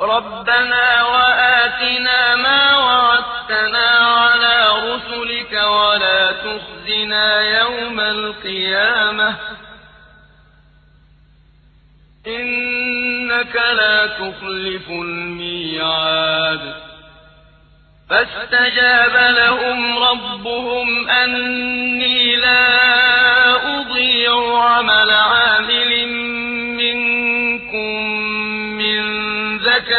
ربنا وآتنا ما وعدتنا على رسلك ولا تخزنا يوم القيامة إنك لا تخلف الميعاد فاستجاب لهم ربهم أني لا أضيع عمل عامل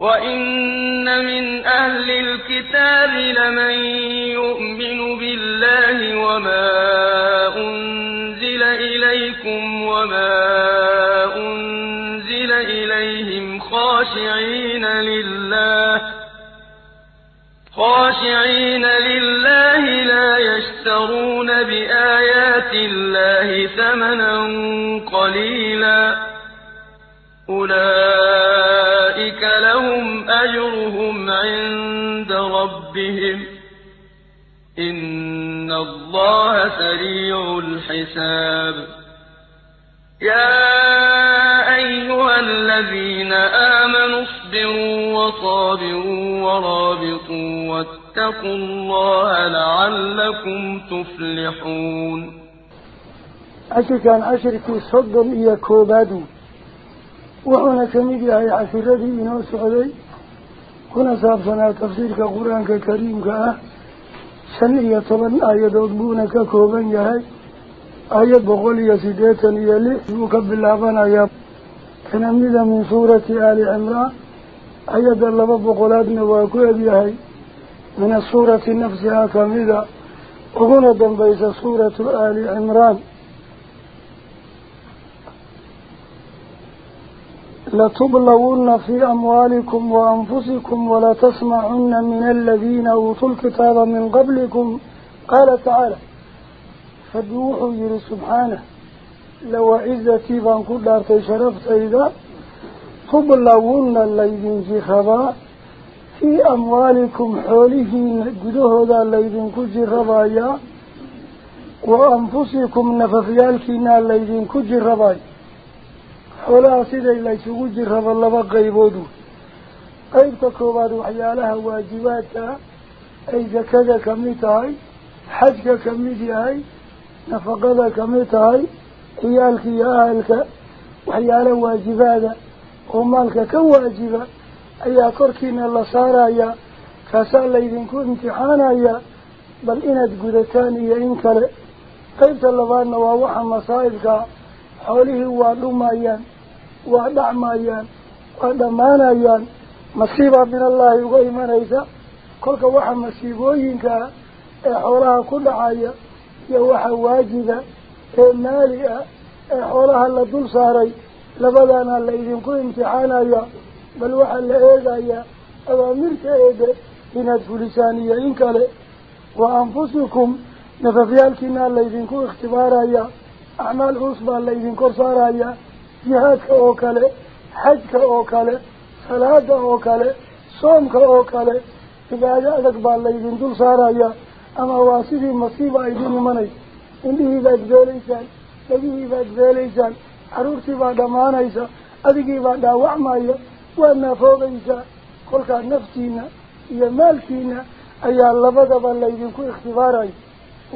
وإن من أهل الكتاب لمن يؤمن بالله وما أنزل إليكم وما أنزل إليهم خاشعين لله خاشعين لله لا يشترون بآيات الله ثمنا قليلا أولئك لهم أجرهم عند ربهم. إن الله سريع الحساب. يا أيها الذين آمنوا اصبروا وصابروا ورابطوا واتقوا الله لعلكم تفلحون. عشر في صدر إيا كوبادو وحنا كميدي هاي عشر ردي إنو سعودي. كنا سابسنا تفسير كقرآن كريم كأه سنية طبعا آيات أدبونك كوبان يهي. آيات بقولي سيديتا يلي يوكب اللعبان آيات كنميدا من سورة آل عمران. آيات اللبا بقولاتنا واكوه بيهي من السورة نفسها كميدا وقنا دنبيس سورة آل عمران. لتبلغن في أموالكم وأنفسكم ولا تسمعن من الذين أوتوا الكتاب من قبلكم. قال تعالى فدوحوا يري سبحانه. لو عزتي بان كدارتي شرفت إذا تبلغن الليذين في خبا. في أموالكم حولهين قدوه الليذين كجي ربايا وأنفسكم نففيالكين الليذين كجي ربايا laba qayboodu qaybta koowaad waxyaalaha waajibaadka ay sakada ka mid tahay xajka ka mid yahay nafaqada ka mid tahay ciyaalka iyo ahalka waxyaala waajibaada oo maalka ka waajiba ayaa korkiina la saarayaa kaasaa laydinku imtixaanayaa bal inaad gudataan iyo in kale qaybta labaadna waa waxa masaa'ibka masiibaa min allaahi uga imanaysa kolka waxa masiibooyinkaa ee xoolaha ku dhacaya iyo waxa waajiba ee maali ah ee xoolaha la dul saaray labadaana la idinku imtixaanaya bal waxaa la eegayaa awaamirta eede inaad fulisaan iyo in kale wa anfusikum nafafyaalkiinaa laydinku ikhtibaaraya kor saaraya jihaadka oo kale xajka oo kale salaada oo kale soomka oo kale cibaado adag baa laydin dul saaraya ama waa sidii masiiba aydin imanaysa indhihii baad beelaysaan dhegihii baad beelaysaan carruurtii baa dhammaanaysa adigii baa dhaawacmaya waad naafoobaysaa kolkaa naftiina iyo maalkiina ayaa labadaba laydinku ikhtibaaraya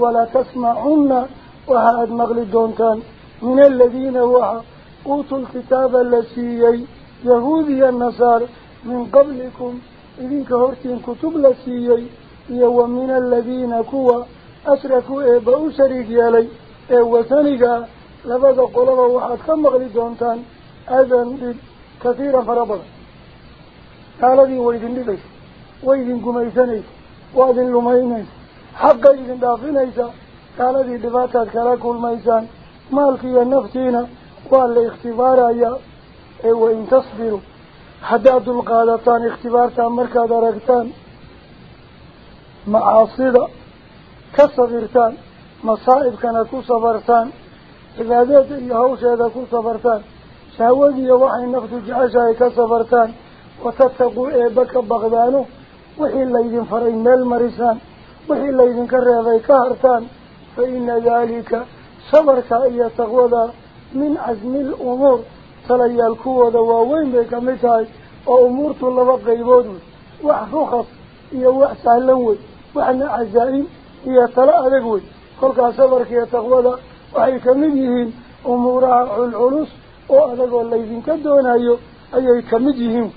walaa tasmacunna وحاد مغلي دونتان من الذين وحا قوتوا الكتاب اللسيي يهودي النصار من قبلكم. إذن كهورتين كتب لسيي يو من الذين كوا أسركوا إبعو إيه شريكي علي إبوثانيقا إيه لفظ قلبا وحاد مغلي دونتان أذن كثيرا فربلا قال ذي ويدن لبس ويدن كميثانيس وادن لمينيس. حقا إذن دافنيسا قال ذي دفاتها كراكو الميزان مالكي النفتين وعلى اختبار إيه وإن تصبروا. حداد القادتان اختبار تامركا درقتان معاصدة كصبرتان مصائب كانتو صبرتان. عبادات اليهوش هذا كو صبرتان. شهوذي يوحي النفط جعشا كصبرتان. وتتقوا ايبك بغدانه. وحي يدين فرين مال مريسان. وحي الليذن كرهبه كهرتان. فإن ذلك صبرك أي تقوى من عزم الأمور. تلي الكوة ووين بك متاي وأمور طلبة قيبود وحفوخص إيا وحسا لنوي وحنا عزائم إيا تلاء ذقوي كلك صبرك يا تقوى وحي كمديهين أمورها العلوس وأذقوا الليذين كدون أيو أي كمديهين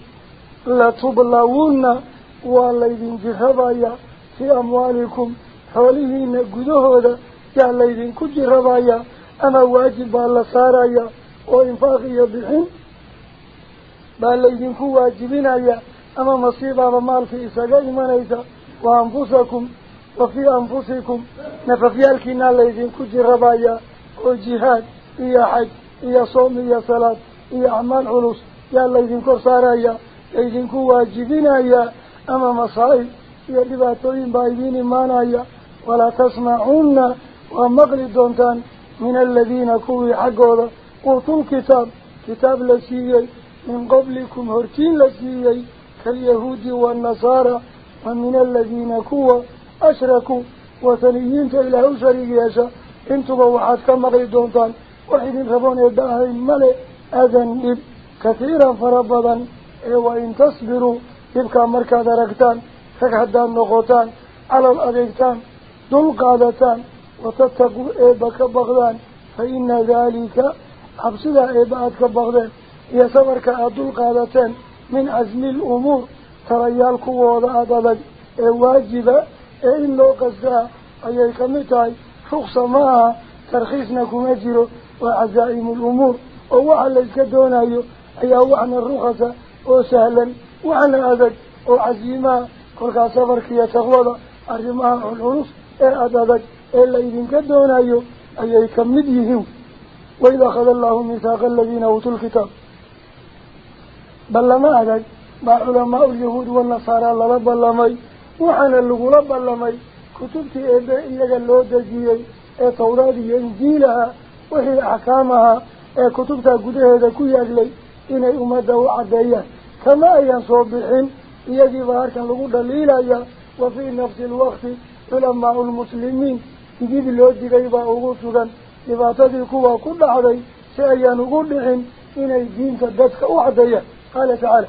لا تبلغون والليذين جهبايا في أموالكم حوليهين قدوه الليلين كجي ربايا أما واجب بالله صارايا وإنفاق يبحين. كو واجبين أيا أما مصيبا بمال في إساق إيمانيسا وأنفسكم وفي أنفسكم. نففيال كنا الليلين كجي ربايا وجهاد إيا حج إيا صوم إيا صلاة إيا أعمال علوس يا الليلين كور صارايا كو واجبين أيا أما مصائب يا لباتوين بايبين مانايا ولا تسمعون ومقل دونتان من الذين كوي حقودا قوتوا الكتاب كتاب لسيي من قبلكم هرتين لسيي كاليهود والنصارى ومن الذين كوا أشركوا وثنيين إلى شريك يشا أنتوا وحاد كمقل دونتان وحيدين ربون يدعي ملئ أذن إب كثيرا فربضا وإن تصبروا يبقى مركز ركتان فكهدان نقوتان على الأذيكتان دول قادتان وتتقوا إيبك بغدان فإن ذلك حبسدا إيباتك بغدان هي سورك أدل قادتين من عزم الأمور تريالك وضعدك واجبة؟ إن لو قصدها أي كمتاي شخص معها ترخيصنا كمجره وعزائم الأمور. ووحا ليس دونايو أي وحنا الرخصة وسهلا وحنا أذك وعزيما كل سفرك يتغوض أرمها العنص إلا إذن كدون أيو أي كمديهم وإذا أخذ الله ميثاق الذين أوتوا الكتاب بل لما أدك مع علماء اليهود والنصارى لرب اللمي وحنا اللغو اللمي كتبتي إبا إيجا اللو دجيي توراة إنجيلها وهي أحكامها كتبتها قده هذا كي أجلي إني أمده وعديا كما أيان صوبحين إيجي ظهر كان لغو دليل وفي نفس الوقت علماء المسلمين dhibaatadii kuwa ku dhacday si ayaan ugu dhicin inay diinta dadka u caddeeyaan qaala tacaala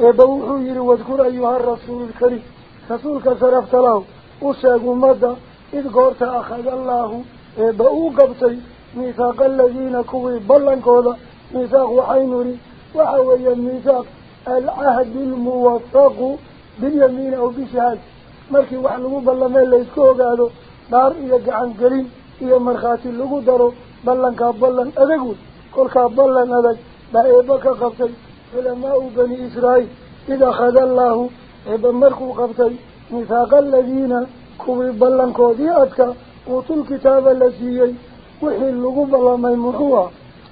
eebba wuxuu yidhi wadkur ayuha rasuulu lkariim rasuulka sharafta lahu u sheeg ummadda id goorta akhada allaahu eebba uu qabtay miithaaqa aladiina kuwii ballankooda miithaaq waxaynu idhi waxa weeye miithaaq alcahdu lmuwafaqu bilyamiini aw bishahaada markii wax lagu ballamee laysku ogaado دار إياك عن قرين إياك من خاتل لغو دارو بلن كابلن أدقو كل كابلن أدق بأيبك قبطي فلما بني إسرائيل إذا خذ الله إبا مركو قبطي نفاق الذين كوي بلن كودي أدك قوتوا الكتاب الذي وحي اللغو بلامي مرهوة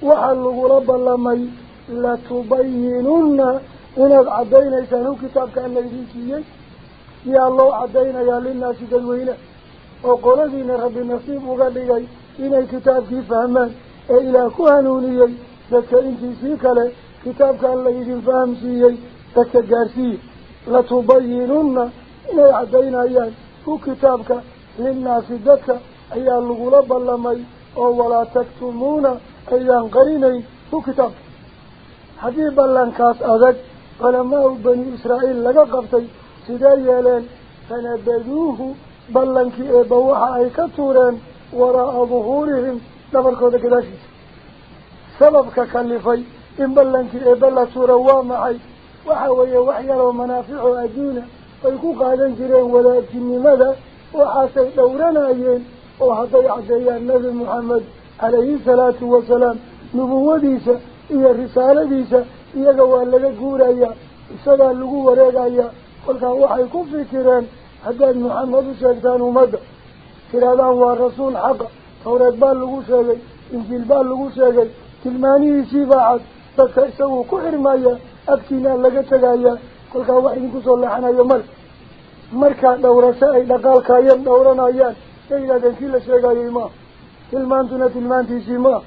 وحي اللغو رب اللامي لتبينن إنك عدينا إسانو كتابك أن نجيكي يا الله عدينا يا للناس دلوينا وقلتنا رب النصيب وقلقي إن الكتاب في فهما إلى كهنوني ذكا إنتي سيكلا كتابك الله يجب فهم سيئي ذكا قارسي لتبيننا إن عدينا أيان هو كتابك للناس ذكا أيان الغلب اللمي أو ولا تكتمون أيان قريني هو كتاب حبيب الله انكاس أذك فلما هو بني إسرائيل لقى قبطي سيدا يالان فنبذوه بلنك إبوحا أي كتورين وراء ظهورهم نبر كودة كداشيس سببك كالفاي إن بلنك إبلا تورا وامعي وحاوية وحيارة ومنافع أدينة ويكو قادن جرين ولا أجني ماذا وحاسي دورنا أيين وحضي عزيان نبي محمد عليه الصلاة والسلام نبوه ديسة إيا الرسالة ديسة إيا قوال لغة قورا إيا السلام لغو وريقا إيا قلقا وحيكو فكران haddaad maxamed u sheegtaan ummadda tiraadaan waa rasuul xaqa tawreed baa lagu sheegay injiil baa lagu sheegay tilmaanihiisii baa cad dadka isaguu ku xirmaya agtiinaa laga tegayaa kolkaa wax idinku soo leexanayo male markaa dhowrasho ay dhaqaalkaayeen dhowranayaan إذا ذنكي لشيغا يما تلمانتنا تلمانتيسي ما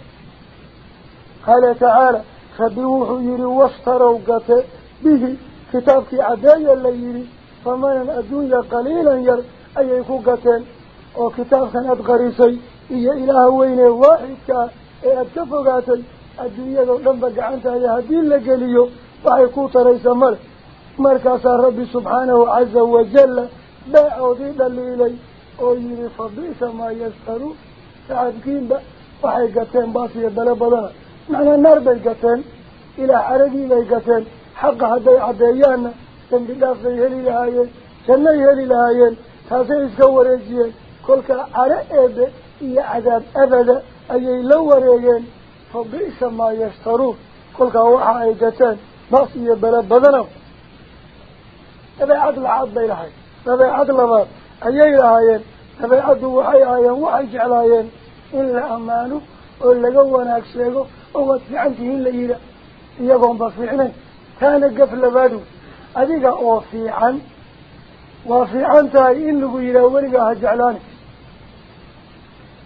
قال تعالى خبيوح يري واشتروا قته به كتابك عدايا اللي يري فمن الدنيا قليلا ير أي يفوقتين oo kitaabkan aada qarisay iyo ilaah weyne waaxidka ee aada ka fogaatay adduunyadao dhanba gacantaada haddii la geliyo waxay ku taraysa male markaasaa rabbi subxaanahu caza wajalla baacoodii dhaliilay oo yihi fa bi'sa maa yastaruun sacabkiinba waxay gateen baas iyo bale badana macnaa naar bay gateen ilaah caragii bay gateen xaqa hadday caddeeyaanna heli lahaayeen taasay iska wareejiyeen kolkaa caro eebe iyo cadaab abada ayay la wareegeen fa bi'sa maa yashtaruun kolkaa waxa ay gateen baas iyo bele badana dabeecad lacaad bay lahayd dabeecad labaad ayay lahaayeen dabeecaddu waxay ahaayeen waxay jeclaayeen in la ammaano oo laga wanaag sheego oo waad fiican tihiin la yidha iyagoonba fiicnayn taana gaf labaadu tahay in lagu yidhaha weligaa ha jeclaani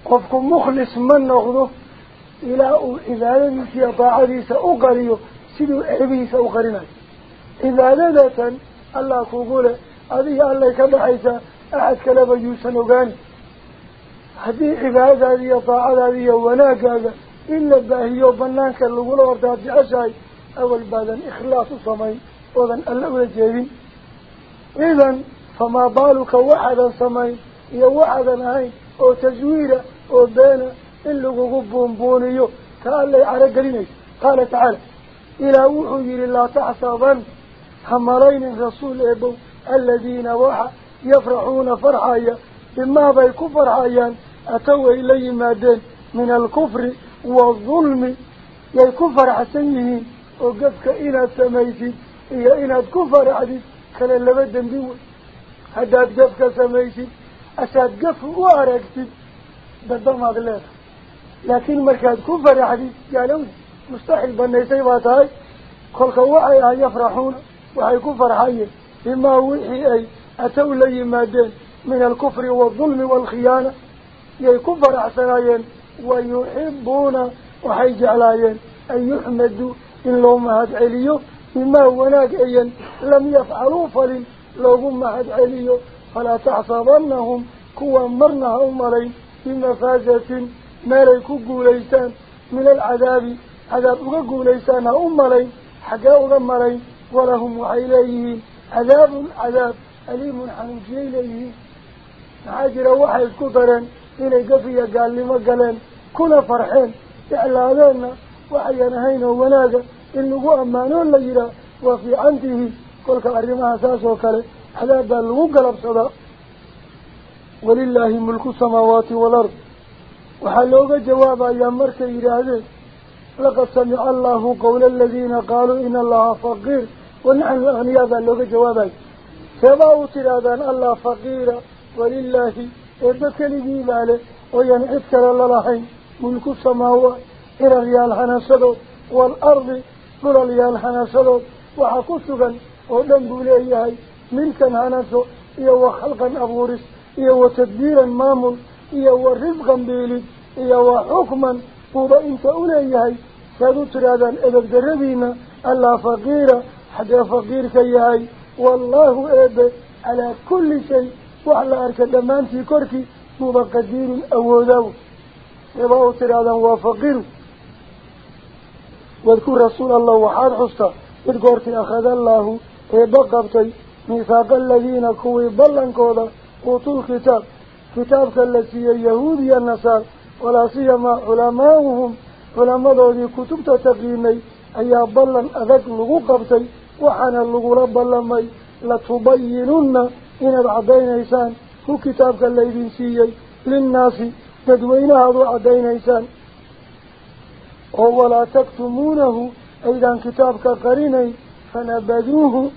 qofku mukhlis ma noqdo ilaa uu cibaadadiisa iyo daacadiisa u qariyo siduu ceebihiisa u qarinayo cibaadadatan allah kugu leh adiga allay ka dhaxaysaa axad kaleba yuusan ogaani haddii cibaadadaada iyo daacadaada iyo wanaagaaga in la baahiyo banaanka lagula ordaad jeceshahay awal baadan ikhlaas u samayn وذن ألغل جيبين. إذن فما بالك وحدا سمي يا وحدا هاي أو تزويرا أو بينا إلغو غبون بونيو. قال لي على قرينيش. قال تعالى إلى وحي لله تحسابا حمرين رسول إبو الذين وحى يفرحون فرحايا. بما بيكو فرحايا أتوا إلي مادين من الكفر والظلم يكفر حسنه وقفك إلى سميتي يا إن الكفر عدي كان اللبد دموي هذا الجف كسميسي أشاد جف وأركتي بدل ما غلط لكن مركز كفر عدي قالوا مستحيل بنيسي واتاي كل خواي هاي يفرحون وهاي كفر حي. بما وحي أي أتوا لي مادين من الكفر والظلم والخيانة. يا كفر عسلاين ويحبون وحي جعلاين أن يحمدوا إن لهم هاد عليهم. وما هناك أيًا لم يفعلوا فلن لو هم أحد عليه فلا تعصبنهم كوا مرنا أمرين من نفاجة ما ليكوا قوليسان من العذاب عذابوا قوليسان أمرين حقاوا أمرين ولهم وحيليه عذاب عذاب أليم عن جيليه. عاجر واحد كثرا إلى قفية قال لي مقلا كنا فرحين. إعلاذانا وحينا هينا وناذا إنه هو أمانه اللي يرى. وفي عنده كل كأرمها ساس وكله. حلا دلو قلب صدا. ولله ملك السماوات والأرض. وحلوك جواب أيامرك إرادي لقد سمع الله قول الذين قالوا إن الله فقير. ونحن أغنياء ذلك جوابا فباو سرادان الله فقير. ولله إردك لديب عليه وينعذك لله ملك السماوات. إرغيال حنسده. والأرض قل لي الحناسل وحكوثقا ودن بولي هاي ملكا حناسو إيو خلقا أبورس إيو تدبيرا مامل إيو رزقا بيلد إيو حكما قوبا إنت أولي هاي سادوتر هذا الإبك دربينا ألا فقيرا حدا فقير كي هاي والله إبه على كل شيء وعلى أركا دمان في كركي مبقدير أو إيو ترى هذا هو فقير واذكر رسول الله وحاد حسطة اذكر أخذ الله بقبتي ميثاق الذين كوي بلن كودا قوتوا الكتاب كتابك التي يهودي النصار ولا سيما علماؤهم علماء ذوي كتب تتقيمي أي بلن أذك لغو قبتي وحنا لغو رب اللمي لتبينن إن العدين إيسان هو كتابك الذي ينسيي للناس تدوينها هذا العدين إيسان أو ولا تكتمونه. أيضا كتابك قريني فنبدوه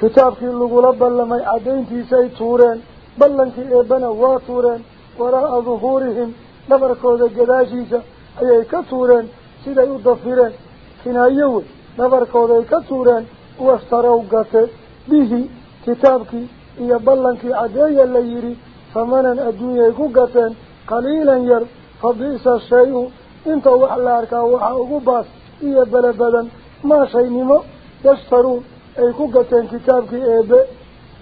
كتابك اللغلب لما يعدين تيسي تورين. بل انك ايبنا واتورين وراء ظهورهم. نبركوز الجداشيسة أي كتورين سيدا يضفرين. كنا يوي. نبركوز كتورين وافتروا قطة به كتابك. إيا بل انك عدايا اللي يري فمنا أدوية قطة قليلا ير. فبئس الشيء. انت وحلارك وحا باس إيا بلبدا ما شيء نمو يشترون أي كوكتين كتابك إيبا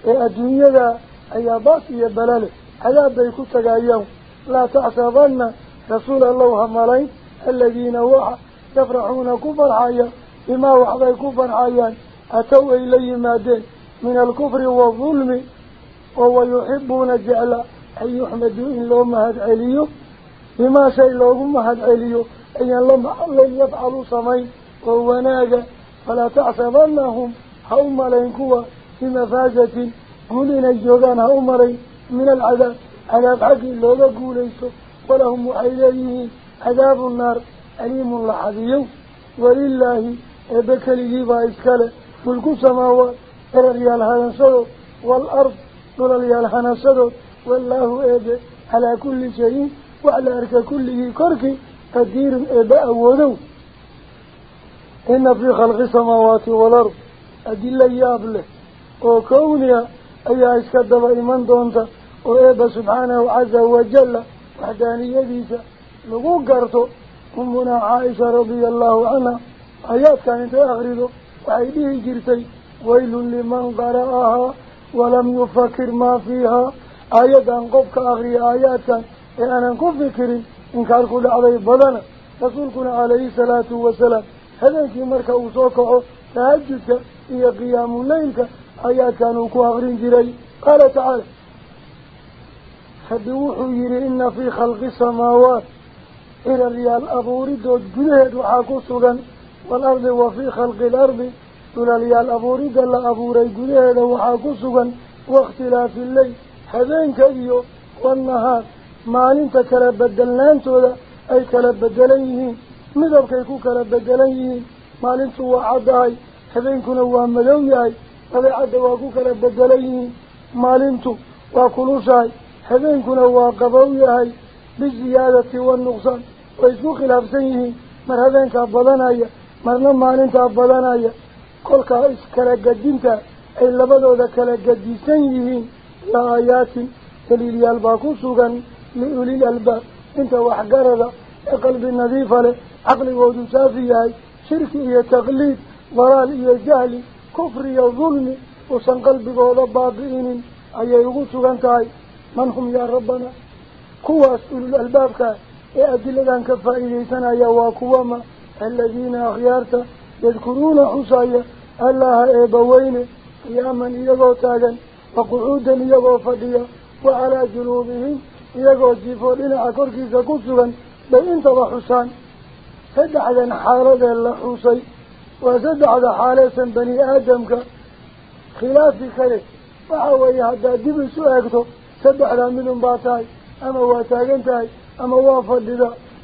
إيه الدنيا ذا أي باس إيا بلالي عذاب بيكوتك أيام لا تعصبن رسول الله همالين الذين وحا يفرحون كفر حيا بما وحضي كفر حيا أتوا إليه مادين من الكفر والظلم وهو يحبون جعل أن يحمدوا إن لهم بما شيء لهم مهد عليو. أن لهم لن يفعلوا صمين وهو ناجا فلا تعصبنهم هم لينكوا في مفاجة قولين الجوغان لين من العذاب. عذاب حق اللوغة قوليسو. ولهم محيليه عذاب النار. أليم لحظيو ولله إبكالي بايسكال ملك السماوات. إلى ريال هنسدو والأرض. إلى ريال هنسدو والله إبه على كل شيء كله كرك قدير إبه أودو إن في خلق السماوات والأرض أدل يابله وكونها أي أسكدب إيمان دونتا وإبه سبحانه عز وجل وحدانية ديسا لغو قرطو أمنا عائشة رضي الله عنها. آيات كانت أغرده وعيده جرتي. ويل لمن قرأها. ولم يفكر ما فيها. آيات أنقفك أغري آيات كان أنا نكفكر إن كان كل علي بدنا رسولكنا عليه الصلاة والسلام. هذا في مركة وصوكه تهجدك هي قيام الليلك آيات كانوا كأغرين جري. قال تعالى حدوحوا يري إن في خلق السماوات إلى الريال أبوري دوت جلهد وحاكو سغن والأرض وفي خلق الأرض إلى الريال أبوري دل أبوري جلهد وحاكو سغن واختلاف الليل هذين كذيو والنهار. مالين تكلا بدلان تودا أي كلا بدلانيه مدب كيكو كلا بدلانيه مالين تو وعداي حبين كنا وامدوياي أبي عدا واكو كلا بدلانيه مالين تو واكلوشاي حبين كنا واقبوياي بالزيادة والنقصان ويسو خلاف سيه مر هذين تعبضانايا مر لما مالين تعبضانايا كل كايس كلا قدينتا إلا لبدو ذا كلا قديسانيه لآيات تليل يالباكو سوغاني liulil albaab inta waxgarada ee qalbi nadiifa leh caqligoodu saafi yahay shirki iyo taqliid dalaal iyo jahli kufri iyo dulmi uusan qalbigooda baabi'inin ayay ugu sugan tahay man hum yaa rabbana kuwaas ulul albaabkaa أدلة كفائدة يا واكوما الذين أخيارتا يذكرون حصايا الله إبوين قياما إيقو تاغا وقعودا إيقو جيفو لنا أكوركي سكسوغا بإن تضى حسان سدعا حالة اللحوصي وسدعا حالة بني آدمك خلاف كله وحاوي هذا دب سؤالته سدعا منهم باتاي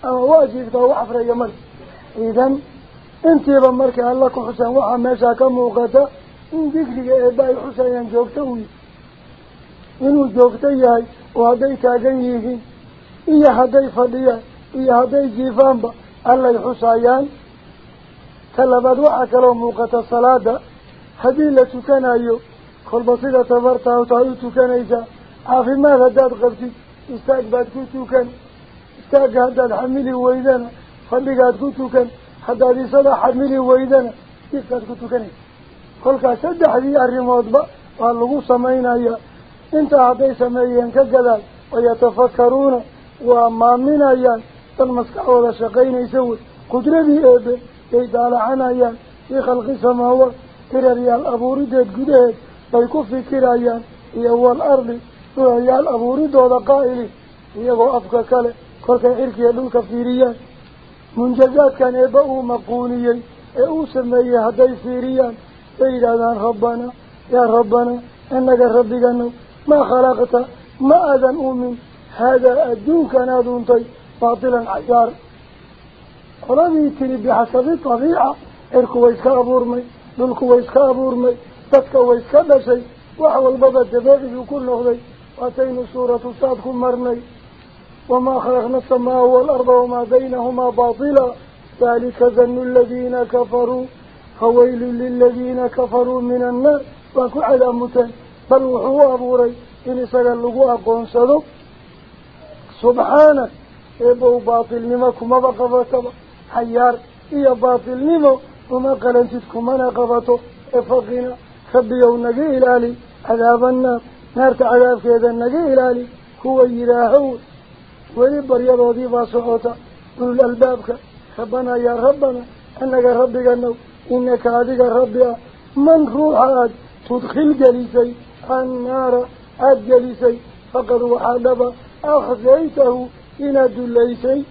أما jiiftaa wax afraya marka idan intiiba markay alla ku xuseen waxaa meeshaa ka muuqata in dikriga eebba ay xusayaan joogto u inuu joogto yahay oo hadday taagan yihiin iyo hadday fadhiyaan iyo hadday jiifaanba allay xusayaan ta labaad waxaa kaloo muuqata salaada haddii la tukanayo kolba sida tabartaa tahay u tukanaysaa caafimaad haddaad qabtid istaag baad ku tukan istaagga haddaad xamili weydana fadhigaad ku tukan haddaad isada xamili weydana jiifkaad ku tukanaysa kolkaas saddexdii arrimoodba waa lagu samaynayaa intaa hadday sameeyeen ka gadaal wayatafakaruuna waa maaminayaan dad maskaxooda shaqaynaysa wey qudradii eebe yay daalacanayaan fii khalqi samaawaat tiraryaal abuurideed gudaheed bay ku fikirayaan iyo wal ardi dhulayaal abuuridooda qaa'ili iyagoo afka kale kolkay cirkiya dhulka fiiriyaan munjazaadkan eebba uu maquuniyey ee uu sameeyey hadday fiiriyaan bay yidhaahdaan rabbanaa yaa rabbanaa innaga rabbigano ما خلقت ما أذن أؤمن. هذا أدوك نادون طي باطلا عجار. قلبي تني بحسب طبيعة. الكويس كابورمي للكويس كابورمي تتكويس كبشي وحول بضى الدباغي في كل نغضي أتين سورة صادق مرني وما خلقنا السماء والأرض وما بينهما باطلا. ذلك ذن الذين كفروا. فويل للذين كفروا من النار. وكعلى متن. بل وحوا أبوري in isaga lagu aqoonsado subxaanak eebow baatilnimo kumaba qabataba xayaar iyo baatilnimo uma qalantid kumana qabato ee faqina rabbiyow naga ilaali cadaabannaar naarta cadaabkeeda naga ilaali kuwa yidhaahow weli baryadoodii baa socota ulul albaabka rabbanaa yaa rabbana annaga rabbiganow inaka adiga rabbi ah man ruuxa aad tudkhil gelisay النار أجلسي. فقد وحالب أخزيته إن دليسي.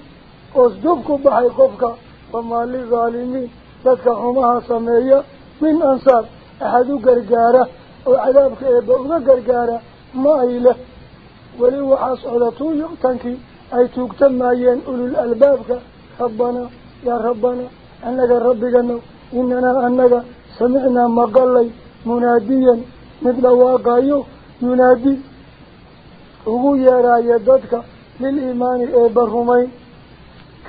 أصدبك بحيقفك فما للظالمين. تدك حمها سمية من أنصار. أحد قرقارة. وعذابك إبقنا قرقارة. ما إله. ولو حصلته يؤتنك. أي تكتما ينقل الألباب ربنا يا ربنا. أنك ربك أنه إننا أنك سمعنا مقلي. مناديا. مثل واقعيو ينادي اوغو يرايا دادك للإيمان ايبرهمي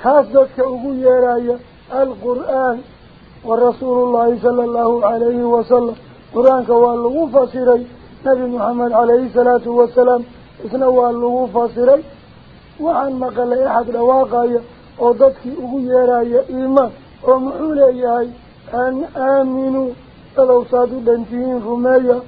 كاس دادك اوغو يرايا القرآن والرسول الله صلى الله عليه وسلم قرآن كوالله فصيري نبي محمد عليه الصلاة والسلام اثنى واله فصيري وعن مقال احد واقعيو أو دادك اوغو يرايا ايمان ومحوليهي أن آمنوا فلو صادوا دانتهم رميه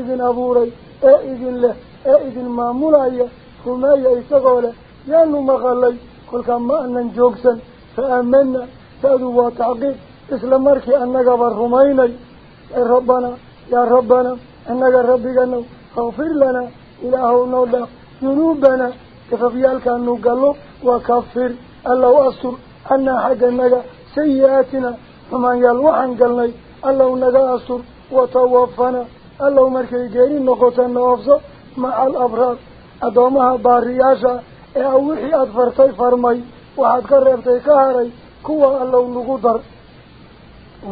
idin abuuray ee idin leh ee idin maamulaya rumeeya isagoo leh yaanu maqalay kolkaa ma anan joogsan fa aamana ta'du waa tacqiiq isla markii annagaba rumaynay ee rabbanaa yaa rabbanaa annaga rabbiganow fakfir lanaa ilaahow noo dhaaf dunuubana kafafyaalkaanu gallo wakafir allow astur cannaa xagganaga sayi-aatina xumaanyaal waxaan galnay allow naga astur وتوفنا الله مركي جيرين نقطنا أفضل مع الأبرار. أدومها بارياشا أعوحي أدفرتي فرمي وحد قربتي كهري كوة الله نقدر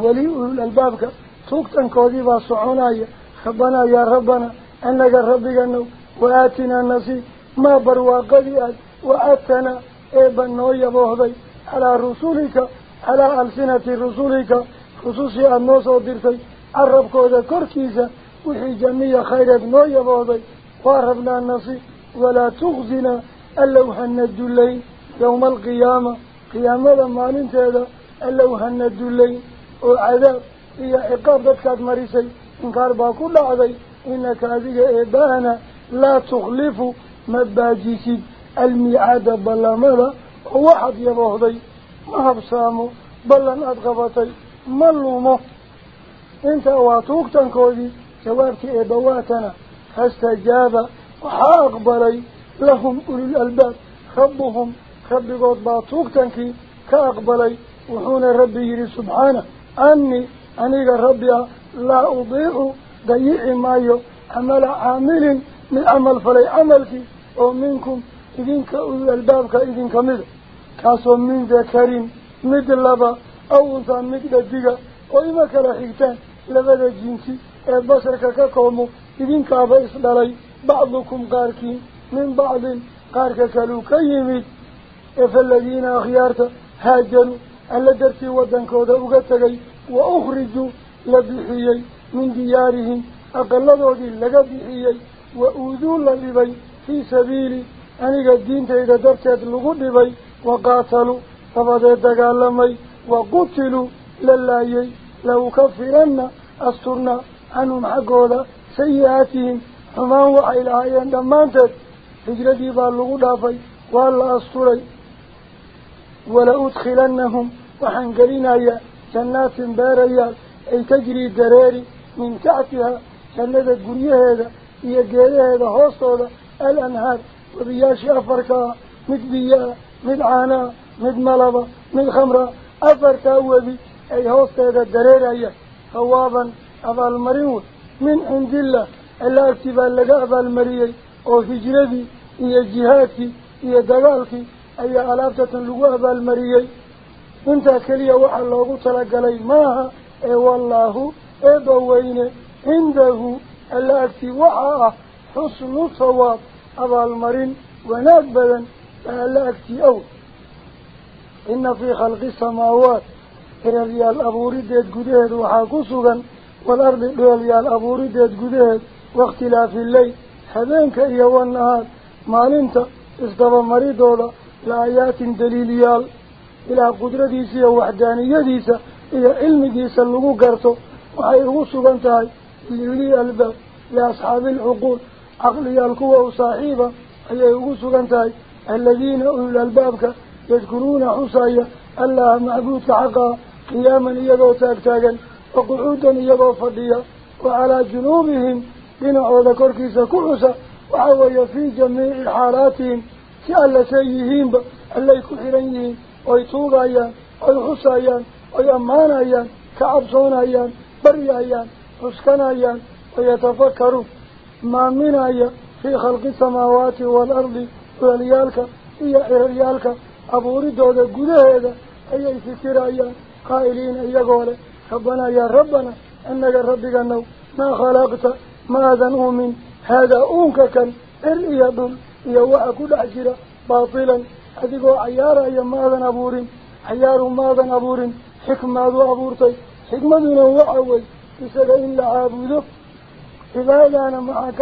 ولي أولي البابك توقت أنكودي باسعوناي خبنا يا ربنا. أنك ربك أنه وآتنا النسي ما بروا قديات وآتنا إبا نوية بوهدي على رسولك على ألسنة رسولك خصوصي النوصة وديرتي الرب هذا كركيزة وحي جميع خيرك يا بوضي. فاربنا النصي ولا تغزنا اللوحة الندلين يوم القيامة قيامة لما ننت هذا اللوحة الندلين وعذاب هي عقاب ذاتك مريسي. إنكار باكل عضي إنك هذه إبانة لا تخلف مباجيس الميعاد بلا مرة واحد بوضي ما هبسامه بلا نادغبتي ملومه. Tuugtankoodii jawaabtii eebbawaatana fastajaaba waxaa aqbalay lahum ulul albaab rabbuhum rabbigood baa tuugtankii ka aqbalay wuxuuna rabbi yidhi subxaana annii aniga rabbi ah laa udiicu dayici maayo camala caamilin mid camal falay camalkii oo minkum idinka ulul albaabka idinka mida kaasoo min dakarin mid laba aw untaa mid dhadiga لبدا جنسي إيه البصر ككومو إذن كابيس للي بعضكم قاركين من بعض قارك كالو كيمي. فالذين أخيارت هاجنوا ألا درتي ودنكو دوغتكي وأخرجوا لبيحيي من ديارهم أقلدوا دي لقبيحيي وأوذوا لبي في سبيلي. قد الدين إذا درتيات لغود لبي وقاتلوا فبدأت دقال لمي وقتلوا للايي. لو كفرنا أسرنا أنهم حقوذا سيئاتهم. فما هو إلى آيان دمانتك حجرتي بارلغو دافي وعلى أسري ولا أدخلنهم وحنقلنا يا جنات باريا. أي تجري الدراري من تحتها. جنات الدنيا هذا. هي قرية هذا. حصولة الأنهار. ورياش أفركا. مد بياء مد عانا. مد ملبا. مد وبي. أي هوسكيدا دريرا أي هوابا أبا مريون من عند الله. ألا أكتبا لك أفال مريي أو هجردي إيا جهاتي إيا دغالكي أي علافتة لغو أفال مريي. إنت كليا وحا الله تلقى لي ماها؟ أي والله أبوين عنده. ألا أكتب وحا حسن صواب أفال مرين ونقبلا ألا أكتب أول إن في خلق السماوات إلى ليال أبوريدات قدهد وحاكو سوغن والأرض ريال ليال أبوريدات قدهد واختلاف الليل حذينك إياه والنهار ما لنت إصدف مريضولا لآيات دليلية إلى قدرة ديسية وحدانية ديسة إلى علم ديسة اللغو قرطو وحيرو سوغن تاي للي ألبب لأصحاب العقول عقلي القوة وصاحبة أيه وصوغا تاي الذين أولى البابك يذكرون حصايا الله معبود حقا اللغو قرطو وحيرغو سبانتهاي للي الباب لأصحاب العقول عقلي القوة وصاحبة حيرغو سبانتهاي الذين أولو البابك يذكرون حسايا الله معبود حقا قياما يدو تاكتاكا وقعودا يدو فضيا وعلى جنوبهم بنعوذ كوركيسا كعسا وعوي في جميع حالاتهم سأل سيهين اللي كحرينهم ويتوغايان ويحسايان ويأمانايان كعبصونايان بريايان حسكنايان ويتفكروا ما منايا أي قائلين يقول ربنا يا ربنا أنك ربك النو ما خلقت ماذا أؤمن هذا أونك كان إرئي دل يوأ كل عجرة باطلا. أدقوا عيارا يا ماذا أبور عيار ماذا أبور حكمة أبورتي حكمة وعوي إسأل إلا عابده إذا أنا معك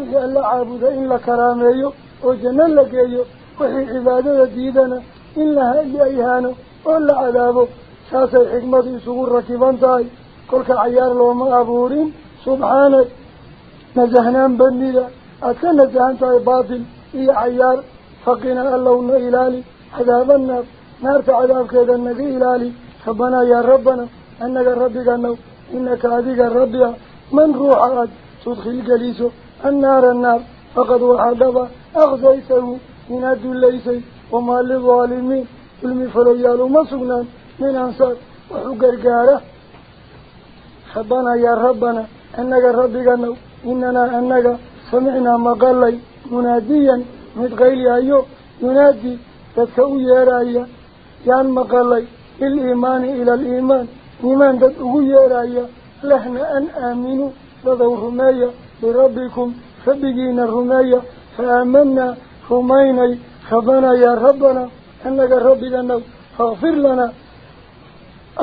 وحي ألا عابده إلا كراميه وجنة لكية. وحي ولا عذابه ساسي حكمة سغور ركبان تاي. كلك عيار لوما أبورين سبحانك. نزهنان بنيدا. أتكن نزهان تاي باطل. إيا عيار. فقنا اللون إلالي عذاب النار نار عذاب كذا النبي إلالي ربنا يا ربنا. أنك ربك أنه إنك هذيك الربيع. من روح أرد تدخل جليسه. النار النار. فقد وحدب أخذيته للظالمين المفليال مسغنا من أنصار وحقر قاره ربنا يا ربنا أنك ربك أنه إننا أنك سمعنا مقالي مناديا متغيلي أيو ينادي تتكو يرايا يان مقالي الإيمان إلى الإيمان إيمان تتكو يرايا لحنا أن آمنوا لذو رمايا بربكم فبقين الرمايا فآمنا رميني ربنا يا ربنا. أنك ربك أنه فاغفر لنا.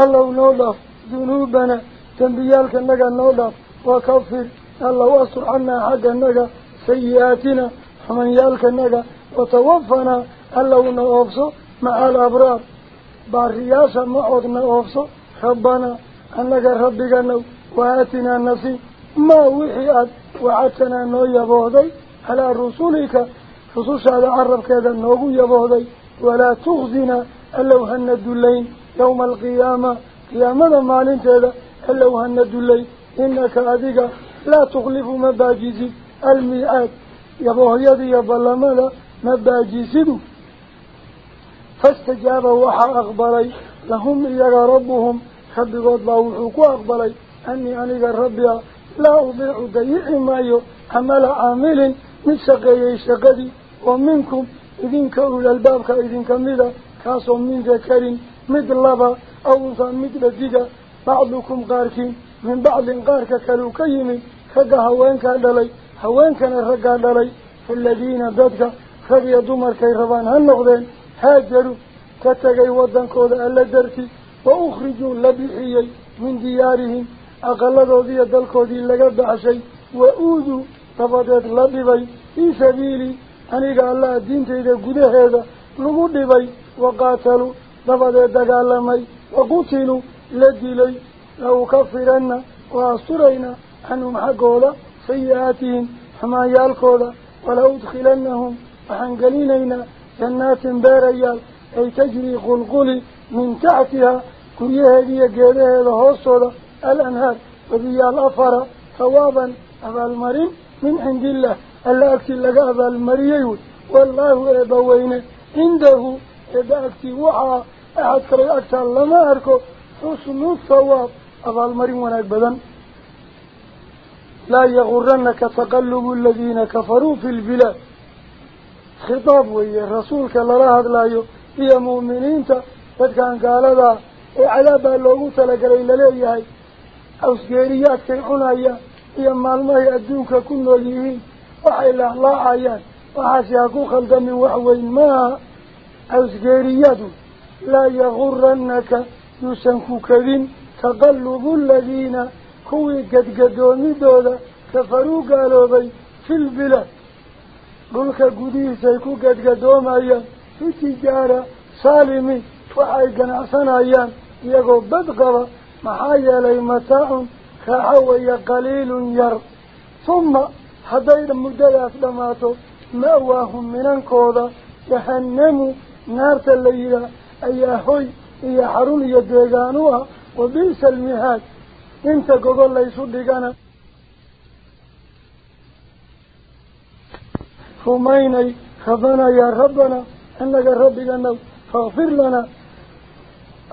الله نوضف ذنوبنا. تنبيالك أنك نوضف وكفر. الله أسر عنا حق أنك سيئاتنا. حمن يالك أنك وتوفنا. الله نوفسه مع الأبرار. بارياسا معود نوفسه ربنا. أنك ربك أنه وآتنا النصيب ما وحيات وعدتنا نو يبوضي على رسولك. رسول هذا عرب كذا نوغو يبوضي ولا تخزنا ألو هن الدلين يوم القيامة. قيامة مالين تذا ألو هن الدلين إنك أذيك لا تخلف مباجزي الميعاد يبوه يدي يبلمنا مباجزي فاستجاب وحا أخبري. لهم إياك ربهم. خبقوا الله وحوكوا أخبري. أني أنيك ربي لا أضيع ضيع مايو. عمل عامل من شقيي شقدي. ومنكم كأولى الباب كإذن كمذا كاسوا من ذكر مثل لبا أو مثل ديجا بعضكم قاركين من بعض قارك كالو كيمي كان دلي هوين كان الرقان دلي فالذين ضدك خذي دمر كي ربان هالنغذين هاجروا كتغي ودن كودا ألا درتي وأخرجوا لبحيي من ديارهم. أقلدوا ذي دلكو ذي لقد عشي وأوذوا تفضت لببي في سبيلي. قده هذا لقود بي وقاتلوا تفضت دقالمي وقتلوا لدلي لو كفرنا وأصرينا عنهم حقولا سيئاتهم حما يالكولا ولو ادخلنهم وحنقلينينا جنات باريال أي تجري قلقلي من تحتها كريها هي قيدها هذا هوصولا الأنهار وذي الأفر ثوابا أبا المرين من عند الله أبا المريون والله أبوين عنده. إذا أكتي وعى أحد كري أكتر لما أركو حسن الثواب أبا المرين وناك بدن. لا يغرنك تقلب الذين كفروا في البلاد. خطاب ويا رسولك الله هذا لا يا مؤمنين تدكان قال هذا عذاب اللوغو تلقلي لليهي أوسقيريات كي عنايا يا مالمهي أدونك كنو ليهين الله عيان وحاسيكو خلق من وحوين ما أوسقيريات لا يغرنك يسنكو كذين تقلب الذين كوي قد قدومي دودا kafaruu gaaloobay fil bilad dhulka gudihiisay ku gadgadoomayaan fi tijaara saalimi waxay ganacsanayaan iyagoo bad qaba maxaa yeelay mataacun raaxo weeye qaliilun yar humma minankooda jahannamu naarta la yidhaah ayaa hoy iyo xarun iyo deegaan u ah wa bi'sa almihaad inta gogol laysu dhigana rumaynay rabbanaa yaa rabbanaa annaga rabbiganaw fakfir lanaa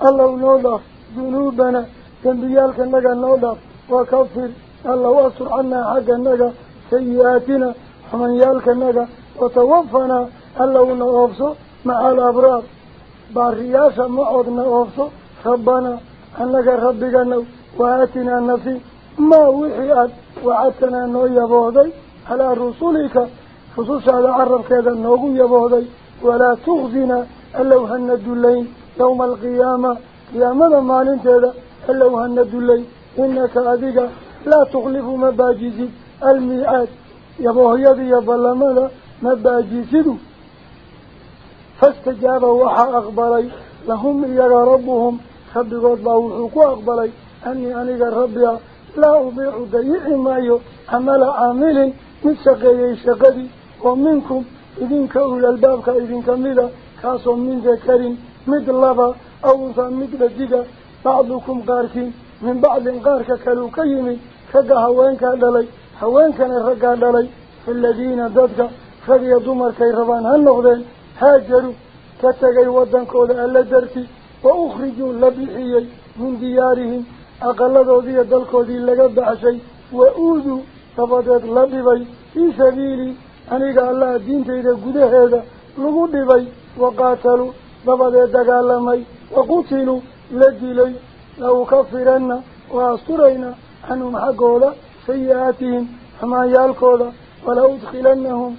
allow noo dhaaf dunuubana dembiyaalkanaga noo dhaaf wakafir allow astur canaa xagganaga sayi-aatina xumayaalkanaga watawafanaa allowna oofso maca alabraar baariyaasha macoodna oofso rabbanaa annaga rabbiganaw waatinaa nasi maa wixii aad wacadtanaa noo yaboohday calaa rusulika rusushaada carabkeeda noogu yaboohday walaa tukzina allow hana dullayn yowma alqiyaama qiyaamada maalinteeda allow hana dullayn inaka adiga laa tukhlifu ma baajisid الميعاد يبوه يدي يبلمنا نباجي سيدو. فاستجاب وحا أقبلي لهم إيقا ربهم خبي قد باوحوكو أقبلي أني أنيقا ربي لا أضيع ديئي مايو عمل عامل من شقي شقدي ومنكم إذن كأول البابك إذن كميدا كاسو من ذكرين مد لبا أو ثم مد لجيدا بعضكم قاركين من بعض قارك كالوكيين كقهوين كالدلي raggaa dhalay aladiina dadka rag iyo dumarkay rabaan ha noqdeen haajaruu ka tegay waddankooda alla darti wa ukhrijuu la bixiyey min diyaarihim aqaladoodiiyo dalkoodii laga baxshay wa uuduu dabadeed la dhibay fii sabiilii aniga allaha diintayda gudaheeda lagu dhibay waqaataluu dabadeed dagaalamay waqutiluu la dilay la ukafiranna waa asturayna canhum xaggooda سيئاتهم وما يالكوضا ولا أدخلنهم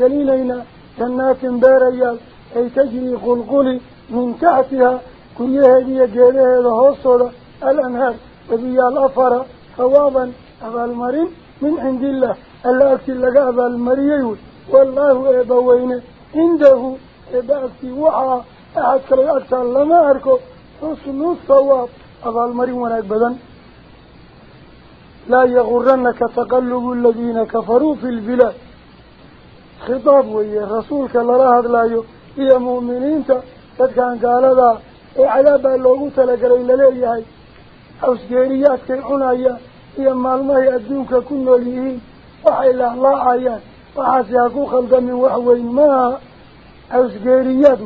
قليلين جنات باريال أي تجري غلغلي من تحتها كل هذه جيلها لهوصولة الأنهار وذي الأفرة ثوابا. أبا المرين من عند الله ألا اللاكي لك أبا المريون والله أبا وينه عنده أبا أكتي وعا أحد كري أكتر لما أركو حسن الصواب أبا المرين وناك لا يغرنك تقلب الذين كفروا في البلاد. خطاب ويا رسولك لا رهض لا يو. يا مؤمنين تتكان قال لا إيه اعذاب اللغوت لقرأي لليل يهي. أو سجيريات كيحونا يا يا مالمه يأدوك كن وليهين وحي الله آية. عيان وحاسي أكو خلق من وحوين ما. أوسجاريات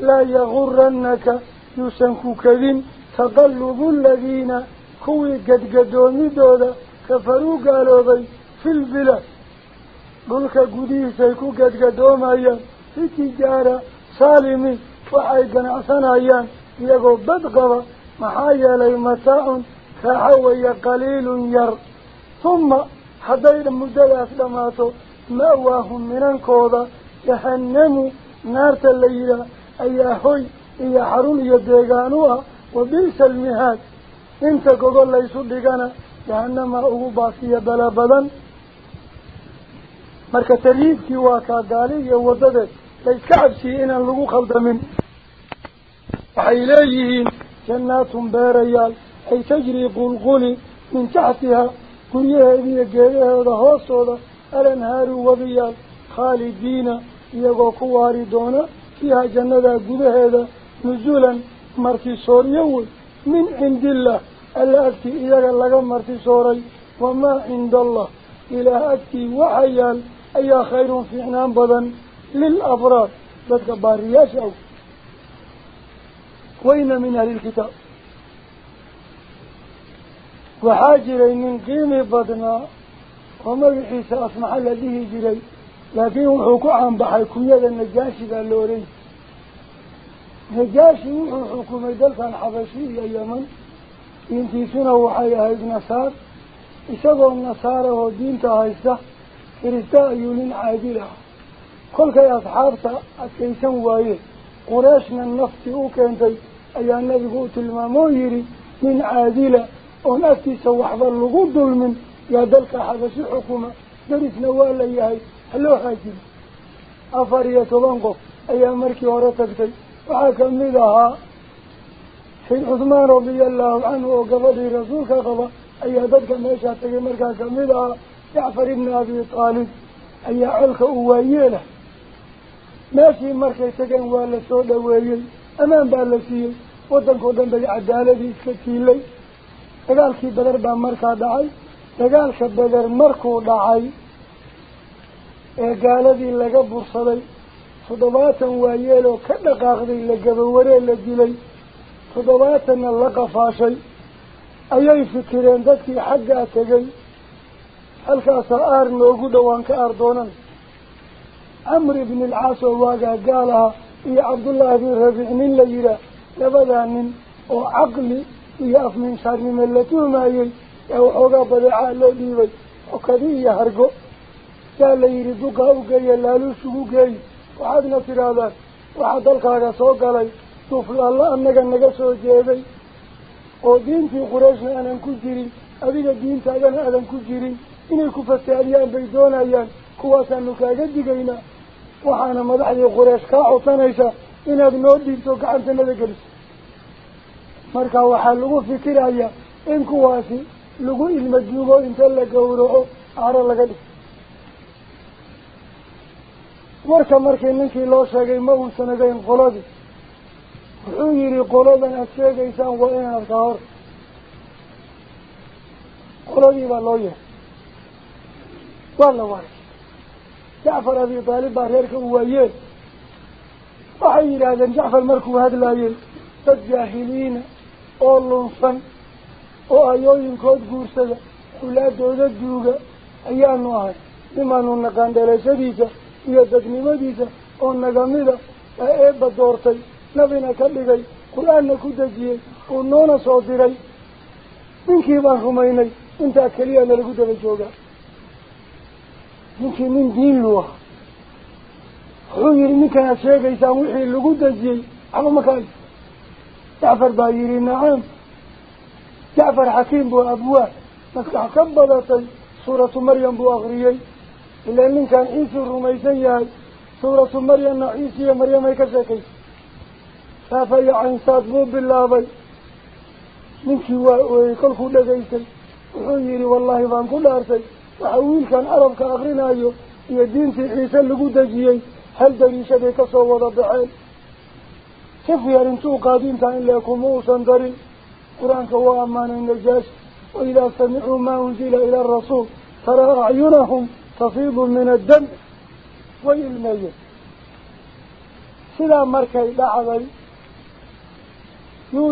لا يغرنك يسنك كذين تقلب الذين kuwii gadgadoomidooda kafaruu gaaloobay filbilaad dhulka gudihiisay ku gadgadoomayaan fi tijaara saalimiin waxay ganacsanayaan iyagoo bad qaba maxaa yeelay mataacun raaxo weeye qaliilun yar humma hadday muddadaas dhammaato ma'waahum minankooda jahannamu naarta la yidhaah ayaa hoy iyo xarun iyo deegaan u ah wa bi'sa almihaad laysu dhigana jahanamaa ugu baasiya bala badan marka tarhiibkii waa kaa gaali iyo wadadeed layska cabsiyey inaan lagu khaldamin waxay leeyihiin jannaatun beerayaal ay tajrii qulquli min taxtihaa guryaheeda iyo geedaheeda hoostooda alanhaaru wadiyaal khaalidiina iyagoo ku waari doona fiiha jannadaa gudaheeda nusulan martisooryo wey من عند الله. الاتي إذا في سوري وما عند الله. إلى أكتي وحيال أي خير في حنان بضن للأفراد ذلك بارياش أو. وين من أهل الكتاب؟ وحاجرين من قيمة قيم وما ومرحيس أصمح الذي جري لكن حقوعا بحيكوية النجاشي ذا اللوريس waxay ahayd nasaar isagoo nasaarahoo diinta haysta kirista ayuu nin caadil ah kolkay asxaabta adkaysan waayeen qureeshna naftii u keentay ayaa nabigu u tilmaamoo yidhi nin caadila oon agtiisa waxba lagu dulmin yaa dalka xabashi xukuma darisna waa la yahay haloo haajiro afar iyo toban qof ayaa markii hore tagtay canhu oo gabadhii rasuulka qaba ayaa dadka meeshaa tagay markaa kamid ahaa jacfar ibni abi taalib ayaa colka u waayeela meeshii markay tageen waa la soo dhaweeyey amaan baa la siiyey waddankao dhan bay cadaaladii iska tiilay dagaalkii beder baa markaa dhacay dagaalka beder markuu dhacay ee gaaladii laga bursaday toddobaatanna la qafaashay ayay fikireen dadkii xaggaa tegay halkaasaa aar noogu dhowaan ka aar doonan camr ibni alcaas oo waagaa gaal aha iyo cabdullaahi bin rabiic nin la yihaah labadaa nin oo caqli iyo afminshaarnimo la tuhmayey ee waxoogaa badeecaa loo dhiibay xokadi iyo hargo yaa la yidhi duqaa u geeya laaluushugu geeyi waxaadna tidhaahdaan waxaa dalkaaga soo galay duufl alla annaga naga soo jeeday oo diintii qurayshna aanan ku jirin adiga diintaadana aadan ku jirin inay ku fasaadiyaan bay doonayaan kuwaasaanu kaaga digaynaa waxaana madaxdii quraysh kaa codsanaysa inaad noo dhiibto gacantanada geliso marka waxaa lagu fikirayaa in kuwaasi lagu ilma duugo inta la gowraco aaro laga dhig sheegay ma uusan ogeyn qoladii wuxuu yihi qoladan aada sheegaysaan waa inaan arkaa hor qoladii baa loo yeeray waa la waray jacfar abi taalib baa reerka u waayeen waxay yidhaahdeen jacfar markuu hadlaayey dad jaahiliina oo lunsan oo ayooyinkood guursada xulaadooda duuga ayaanu ahay nimaanu naqaan dhalashadiisa ka dhigay qur-aanna ku dejiyey uu noona soo diray ninkii baan rumaynay intaa keliya nalagu daba joogaa ninkii nin diin lu ah wuxuu yihi ninkan aad sheegaysaan wixii lagu dejiyey waxba makaa jacfar baa yihi nacam jacfar xakiim buu abwaa maskax ka badatay suuratu maryam buu akriyey إلا إن كان عيسى الرميسي يهي سورة مريم نعيسي مريم هيك شاكي سافي عن ساتبو باللابي. منكي ويقلقوا لغيسي وحييني والله فان كل أرسي. وحويل كان عرب كأغرين أيو. يدين في حيسان لقود جيهي هل دريشة ديك صوت الضحيل كيف يرنتو قادين تاين لكم موسان دارين قرآن كوا أمان النجاش وإذا سمعوا ما أنزل إلى الرسول ترى أعينهم.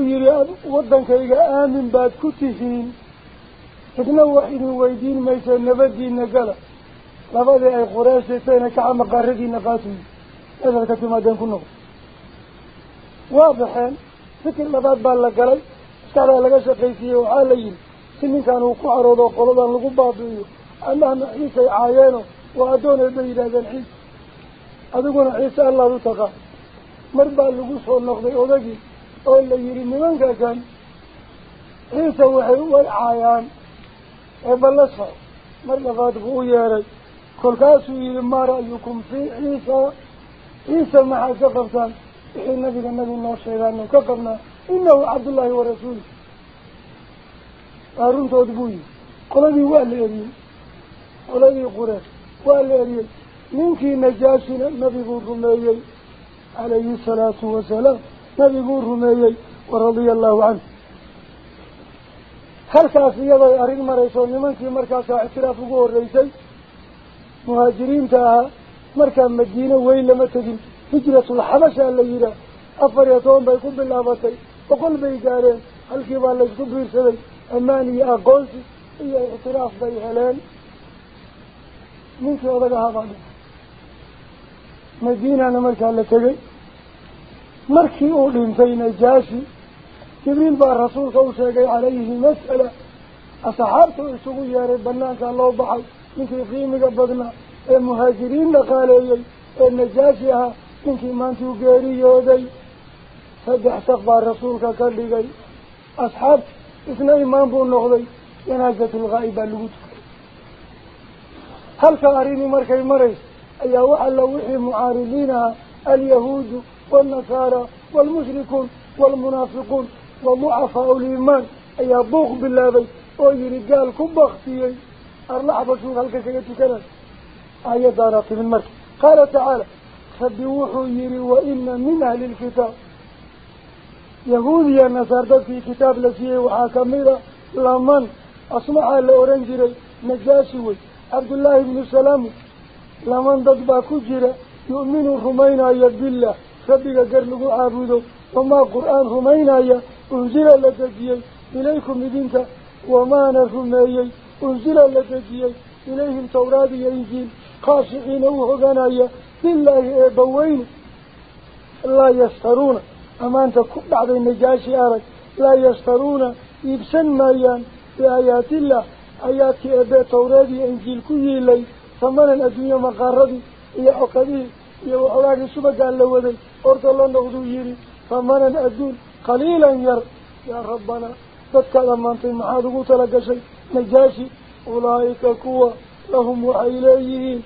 Yihi waddankayga aamin baad ku tihiin cidna wax idin weydiin maysa nabadiina gala labadii ay qureyshaysayna kaca maqaaradiina qaatuyi meeshaad ka timaadeen ku noqdo waa baxeen fikir labaad baa la galay maskaxdaa laga shaqaysiiyey waxaa la yidhi si ninkan uu ku caroodo qoladan lagu baabi'iyo mar baa lagu soo noqday odagii oo la yidhi nimanka kan ciise waxay way caayaan ee balla soco mar labaad buu u yeeray kolkaasuu yihi maa ra'yukum fii ciisa ciise maxaad ka qabtaan wixii nabiga nabi noo sheegaanu ka qabnaa inahu cabdullaahi wa rasuuli waa runtood buu yihi qoladii waa la eriyey ولدي قرأ وقال لي منك نجاسنا نبي الرمي عليه الصلاة والسلام. نبي الرمي ورضي الله عنه. هل كافية أرين مريسون منك مركز اعتراف قول ريسي؟ مهاجرين تاها مركز مدينة وين لم تجن هجرة الحبشة الليلة أفريتون بيكون بالله بسي وقل بيقالين هل كيبال لشكو بيرسلي؟ أماني أقلسي إيه اعتراف بيهلان baa dhintay madiinana markaa la tegey markii uu dhintay najaashi jibriil baa rasuulka u sheegay calayhi mas'ala asxaabta isugu yeeray banaankaa loo baxay ninkii qiimiga badnaa ee muhaajiriin dhaqaaleeyey ee najaashi ahaa ninkii maantuu geeriyooday saddex saf baa rasuulka ka dhigay asxaabta isna imaan buu noqday janaazatulghaa'ib baa lagu هل كأريني مركي مريس أي وحل وحي معارضينها اليهود والنصارى والمشركون والمنافقون وضعفاء الإيمان أي بوغ بالله بي ويري قال كبختي أرلع بسوق هلك كيتكنا آية دارات من مركي قال تعالى فبوحوا يري وإن من أهل الكتاب يهوديا نصارى في كتاب لسيه عبد الله بن سلام لمن ضدبا كجرا يؤمن رمينا يد بالله ربك قرلق عابده وما قرآن رمينا أنزل لتجيي إليكم بدينك وما نرمي أنزل لتجيي إليهم توراة ينجيل خاشعين وهغنايا لله إبوين لا يشترون أما أنت بعد النجاشي أرك لا يشترون يبسن مايان بآيات الله آيات أبي توراة إنجيل كي لي ثمنا الدنيا مقاردي إيا عقديه إيا وحراك سبقا لوذي أرد الله نغضو يري ثمنا الدون قليلا ير يا ربنا تتكلم أنت محاذقو تلك شيء نجاشي أولئك كوا لهم وحيليين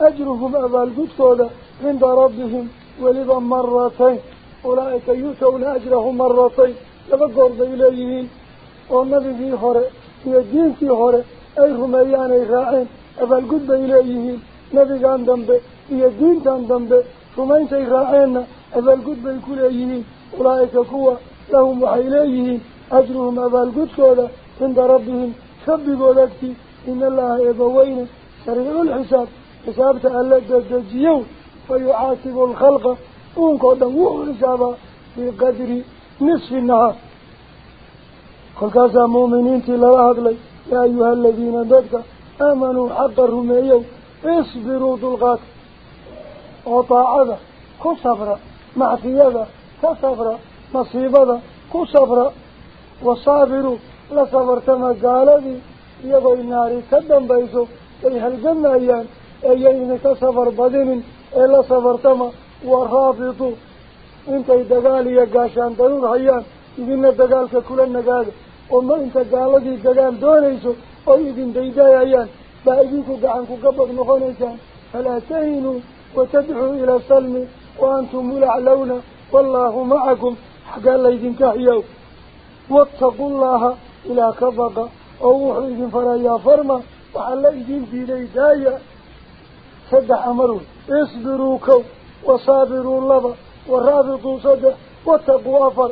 أجرهم أبا القدكودة عند ربهم ولذا مرتين أولئك يؤتون أجرهم مرتين لبقر إليهين والنبي في هوري iyo diintii hore ay rumeeyaan ay raaceen abaalgud bay leeyihiin nebigan dambe iyo diintan dambe rumayntay raaceenna abaalgud bay ku leeyihiin ulaa'ika kuwa lahum waxay leeyihiin ajruhum abaalgudkooda cinda rabbihim rabbigooda agtii in allaha eebaweyne sariiculxisaab xisaabta alla dedejiyow fa yucaasibu alkhalqa uunkao dhan wuxuu xisaabaa fii qadri nisfi nahaar كل كاسا مؤمنين تلا هذلي يا أيها الذين ضدك آمنوا حق الرميو اصبروا ضلغات وطاعة كصبر معفية كصبر مصيبة كصبر وصابروا لصبرت ما قال لي يبغى النار كدم بيسو أي هالجنة أيان أيين كصبر بدين إلا صبرتما ورافضوا انت دقالي يا قاشان ضرور هيان إذن دقالك وما انت قالدي دقال دونيسو أو اذن ديداي ايان با اذنكو قعنكو قبض فلا تهينوا وتدعوا إلى السلم وأنتم ملعلون والله معكم حقا اذن كهيو واتقوا الله إلى كبقى أو اذن فرايا فرما وعلى اذن في ديداي صدح امرون اصبروا كو وصابروا اللبا ورابطوا صدح واتقوا افر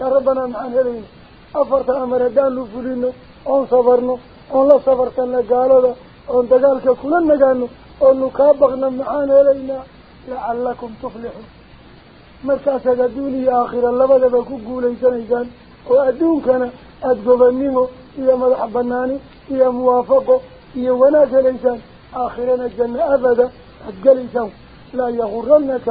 يا ربنا معنا لنا أفرت أمر دان لفلينا أن صبرنا أن لا صبرتنا قالوا أن دقالك كلنا قالوا أن نكابغنا معانا إلينا لعلكم تفلحوا مركز أدوني آخر الله بدأ بكوكو ليساني كان وأدونكنا النمو إيا مضح بناني إيا موافقه إيا وناك ليسان آخرنا الجنة أبدا أدقال إيسان لا يغرنك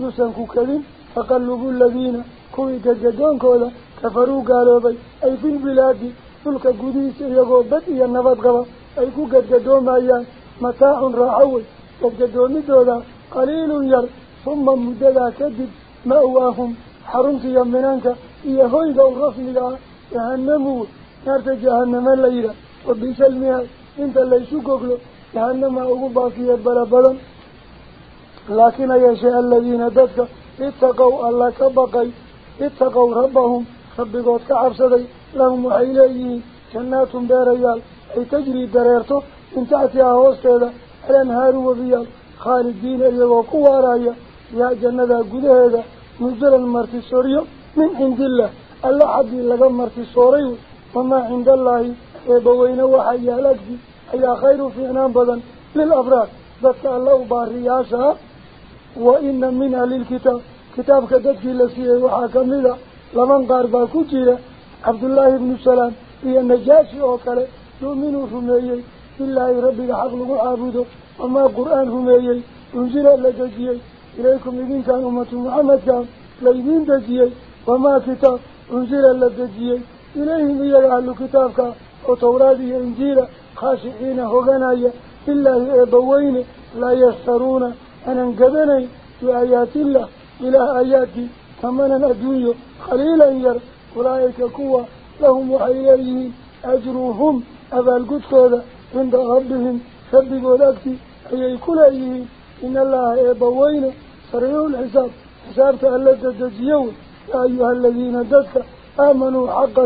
يسنك كريم فقلبوا الذين كوي تجدون كولا كفروا قالوا بي أي في البلاد تلك قديس يقول بدي النبات قبا أي كو قد قدوم أيان متاع راعوي قد قدوم دولا قليل ير ثم مددا كذب مأواهم حرمت يمنانك إيا هويدا الرسم جهنمو نارت جهنم الليلة وبيس المهاد انت اللي شكوكلو جهنم أقوبا في البلبلا لكن يا شيء الذين ددك اتقوا الله كبقي اتقوا ربهم ربكوت كعبسدي لهم وحيليه جنات باريال أي تجري دريرتو ان تأتيها وسكيدا الانهار وبيال. خالدين اليوكو ورايا يا جنة قدهيدا نزل المرتي السوري من عند الله. الله حد لغا المرتي السوري وما عند الله. إيه بوين وحيا لك اي خير في أنام بدن للأفراد ذاتك الله بارياسها وإن منها للكتاب كتابك ذاتك لسيه وحاكم لله لمن قاربا كتيرا عبد الله بن سلام هي النجاشي أوكالي يؤمنوا رميي بالله ربك حقلق عابده وما قرآن رميي أنزل لدجيي إليكم إذن كان أمة محمد كان ليدين دجيي وما كتاب أنزل لدجيي إليهم إيا أهل كتابك وتورادي إنجيل خاشعين هغنايا بالله إبوين لا يشترون أن انقذني في آيات الله إلى آياتي. ثمنا الدنيا خليلا ير أولئك كوا لهم وحيليه أجرهم أبا القدس هذا عند ربهم سبقوا لكي أيه كله إن الله يبوينا سريع الحساب حسابك ألدى الدجيو يا أيها الذين ددك آمنوا حق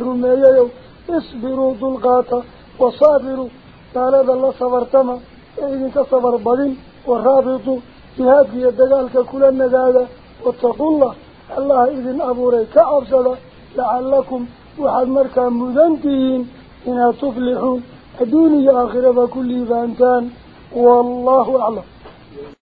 يوم اصبروا ذلقاتا وصابروا طالب الله صبرتما إذنك صبر بغين ورابطوا في هذه الدجالك كل النجالة واتقوا الله الله إذن أبو أبوري كأبصد لعلكم وحد مركا مذنتين إنا تفلحون الدنيا آخرة كل فانتان والله أعلم.